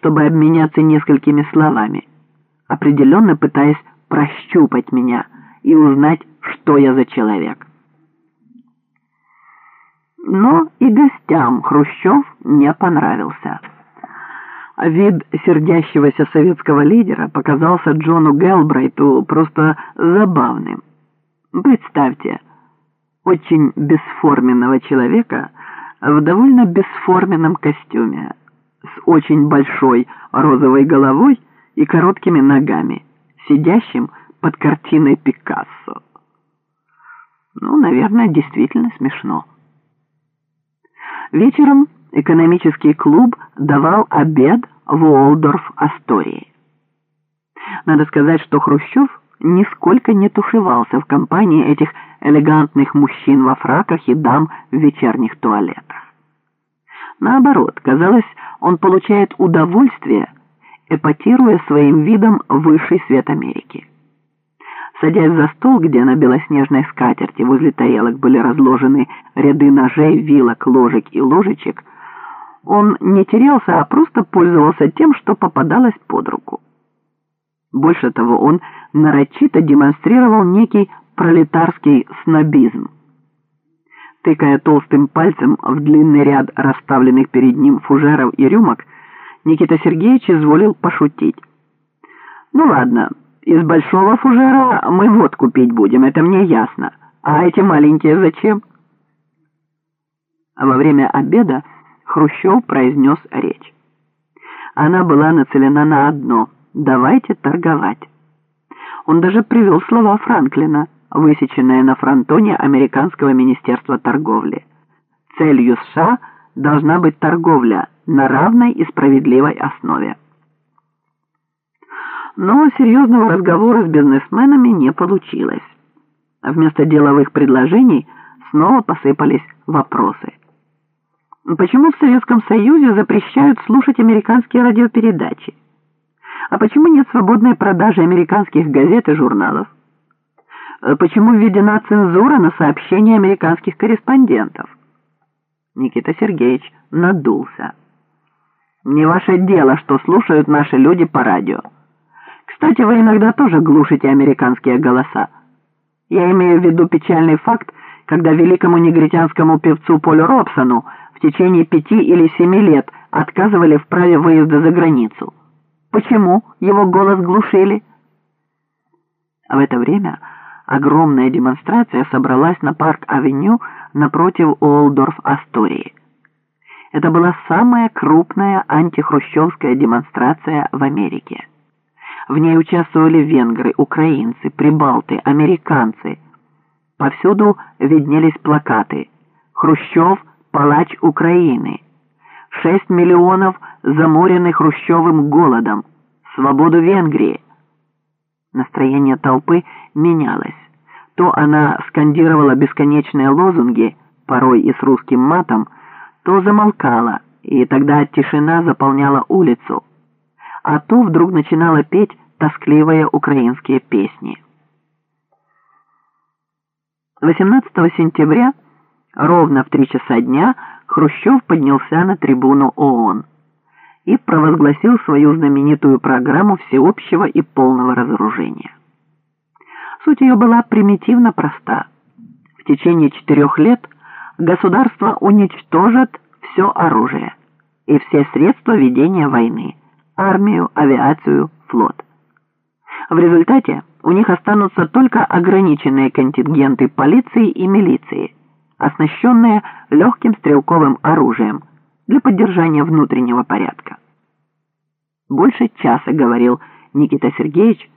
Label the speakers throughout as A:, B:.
A: чтобы обменяться несколькими словами, определенно пытаясь прощупать меня и узнать, что я за человек. Но и гостям Хрущев не понравился. Вид сердящегося советского лидера показался Джону Гелбрайту просто забавным. Представьте, очень бесформенного человека в довольно бесформенном костюме, с очень большой розовой головой и короткими ногами, сидящим под картиной Пикассо. Ну, наверное, действительно смешно. Вечером экономический клуб давал обед в Уолдорф-Астории. Надо сказать, что Хрущев нисколько не тушевался в компании этих элегантных мужчин во фраках и дам в вечерних туалетах. Наоборот, казалось, он получает удовольствие, эпатируя своим видом высший свет Америки. Садясь за стол, где на белоснежной скатерти возле тарелок были разложены ряды ножей, вилок, ложек и ложечек, он не терялся, а просто пользовался тем, что попадалось под руку. Больше того, он нарочито демонстрировал некий пролетарский снобизм. Тыкая толстым пальцем в длинный ряд расставленных перед ним фужеров и рюмок, Никита Сергеевич изволил пошутить. «Ну ладно, из большого фужера мы водку пить будем, это мне ясно. А эти маленькие зачем?» Во время обеда Хрущев произнес речь. Она была нацелена на одно – «давайте торговать». Он даже привел слова Франклина, высеченные на фронтоне Американского министерства торговли. Целью США должна быть торговля на равной и справедливой основе. Но серьезного разговора с бизнесменами не получилось. Вместо деловых предложений снова посыпались вопросы. Почему в Советском Союзе запрещают слушать американские радиопередачи? А почему нет свободной продажи американских газет и журналов? Почему введена цензура на сообщения американских корреспондентов? Никита Сергеевич надулся. Не ваше дело, что слушают наши люди по радио. Кстати, вы иногда тоже глушите американские голоса. Я имею в виду печальный факт, когда великому негритянскому певцу Полю Робсону в течение пяти или семи лет отказывали в праве выезда за границу. Почему его голос глушили? В это время огромная демонстрация собралась на Парк-авеню напротив Уолдорф-Астории. Это была самая крупная антихрущевская демонстрация в Америке. В ней участвовали венгры, украинцы, прибалты, американцы. Повсюду виднелись плакаты «Хрущев палач Украины, 6 миллионов заморенных хрущевым голодом, свободу Венгрии. Настроение толпы менялось. То она скандировала бесконечные лозунги, порой и с русским матом, то замолкала, и тогда тишина заполняла улицу, а то вдруг начинала петь тоскливые украинские песни. 18 сентября Ровно в три часа дня Хрущев поднялся на трибуну ООН и провозгласил свою знаменитую программу всеобщего и полного разоружения. Суть ее была примитивно проста. В течение четырех лет государство уничтожит все оружие и все средства ведения войны – армию, авиацию, флот. В результате у них останутся только ограниченные контингенты полиции и милиции – оснащенные легким стрелковым оружием для поддержания внутреннего порядка. Больше часа говорил Никита Сергеевич,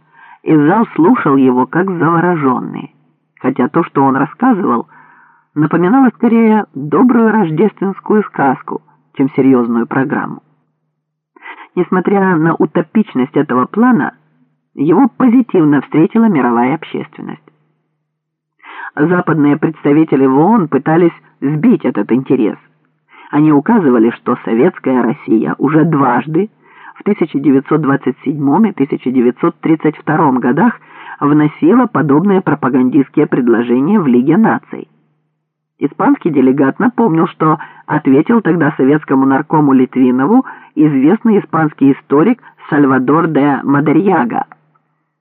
A: и зал слушал его как завороженный, хотя то, что он рассказывал, напоминало скорее добрую рождественскую сказку, чем серьезную программу. Несмотря на утопичность этого плана, его позитивно встретила мировая общественность западные представители в ООН пытались сбить этот интерес. Они указывали, что советская Россия уже дважды в 1927 и 1932 годах вносила подобные пропагандистские предложения в Лиге наций. Испанский делегат напомнил, что ответил тогда советскому наркому Литвинову известный испанский историк Сальвадор де Мадерьяга –